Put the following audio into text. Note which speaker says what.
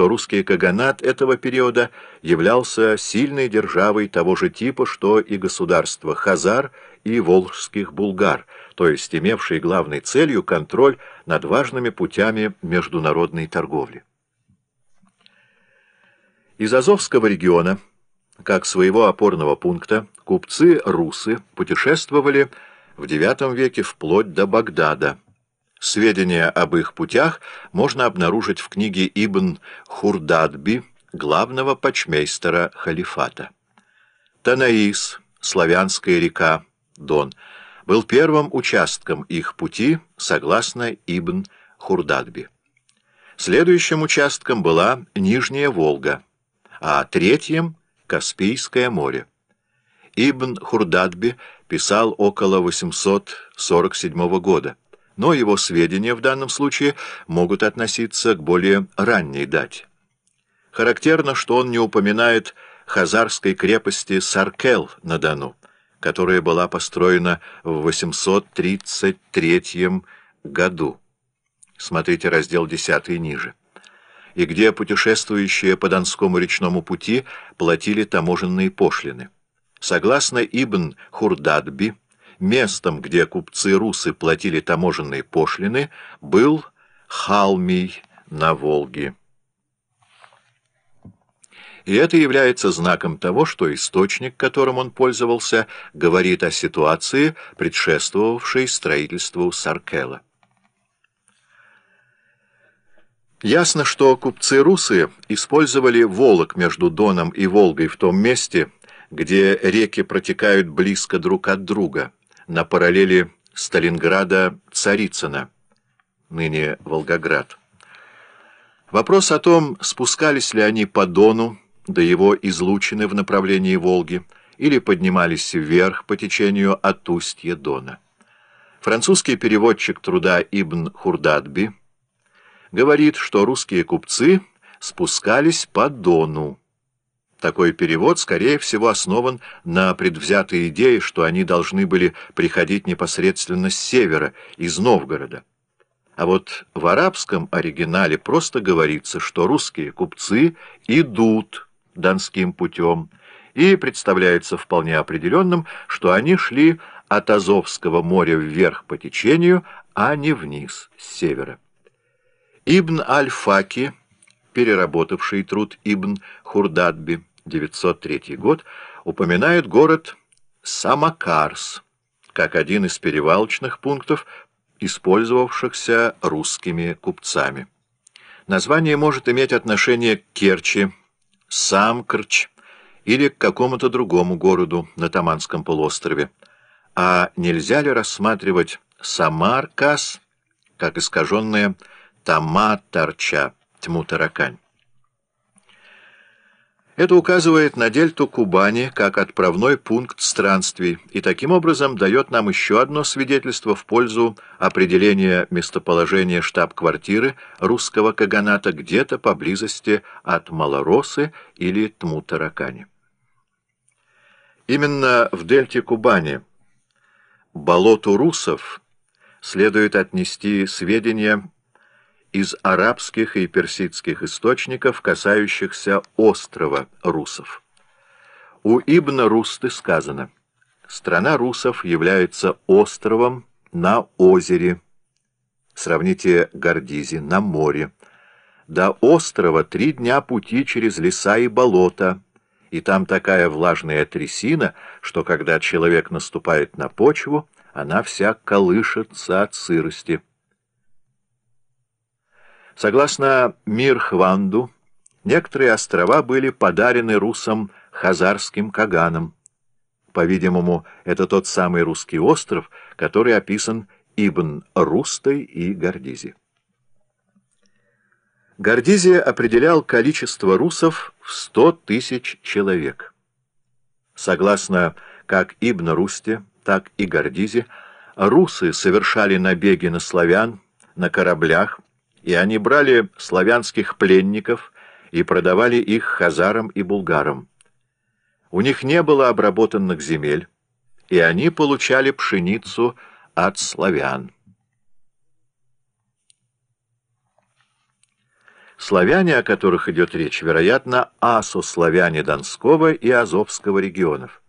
Speaker 1: что русский каганат этого периода являлся сильной державой того же типа, что и государство Хазар и волжских булгар, то есть имевшей главной целью контроль над важными путями международной торговли. Из Азовского региона, как своего опорного пункта, купцы-русы путешествовали в IX веке вплоть до Багдада. Сведения об их путях можно обнаружить в книге Ибн Хурдадби, главного почмейстера халифата. Танаис, славянская река, Дон, был первым участком их пути, согласно Ибн Хурдадби. Следующим участком была Нижняя Волга, а третьим — Каспийское море. Ибн Хурдадби писал около 847 года но его сведения в данном случае могут относиться к более ранней дате. Характерно, что он не упоминает хазарской крепости Саркел на Дону, которая была построена в 833 году. Смотрите раздел 10 ниже. И где путешествующие по Донскому речному пути платили таможенные пошлины. Согласно Ибн Хурдадби, Местом, где купцы-русы платили таможенные пошлины, был Халмий на Волге. И это является знаком того, что источник, которым он пользовался, говорит о ситуации, предшествовавшей строительству Саркела. Ясно, что купцы-русы использовали Волок между Доном и Волгой в том месте, где реки протекают близко друг от друга – на параллели Сталинграда-Царицына, ныне Волгоград. Вопрос о том, спускались ли они по Дону до его излучины в направлении Волги или поднимались вверх по течению от устья Дона. Французский переводчик труда Ибн Хурдадби говорит, что русские купцы спускались по Дону, такой перевод, скорее всего, основан на предвзятой идее, что они должны были приходить непосредственно с севера, из Новгорода. А вот в арабском оригинале просто говорится, что русские купцы идут донским путем, и представляется вполне определенным, что они шли от Азовского моря вверх по течению, а не вниз, с севера. Ибн Аль-Факи, переработавший труд Ибн Хурдадби, 903 год, упоминает город Самакарс как один из перевалочных пунктов, использовавшихся русскими купцами. Название может иметь отношение к Керчи, Самкрч или к какому-то другому городу на Таманском полуострове. А нельзя ли рассматривать Самаркас как искаженное Таматарча, тьму-таракань? Это указывает на дельту Кубани как отправной пункт странствий и таким образом дает нам еще одно свидетельство в пользу определения местоположения штаб-квартиры русского каганата где-то поблизости от Малоросы или Тмутаракани. Именно в дельте Кубани, болоту русов, следует отнести сведения из арабских и персидских источников, касающихся острова русов. У Ибна Русты сказано, страна русов является островом на озере, сравните Гордизи, на море. До острова три дня пути через леса и болота, и там такая влажная трясина, что когда человек наступает на почву, она вся колышется от сырости. Согласно Мирхванду, некоторые острова были подарены русам хазарским каганам. По-видимому, это тот самый русский остров, который описан Ибн Рустой и Гордизи. Гордизи определял количество русов в сто тысяч человек. Согласно как Ибн Русте, так и Гордизи, русы совершали набеги на славян на кораблях, и они брали славянских пленников и продавали их хазарам и булгарам. У них не было обработанных земель, и они получали пшеницу от славян. Славяне, о которых идет речь, вероятно, асославяне Донского и Азовского регионов.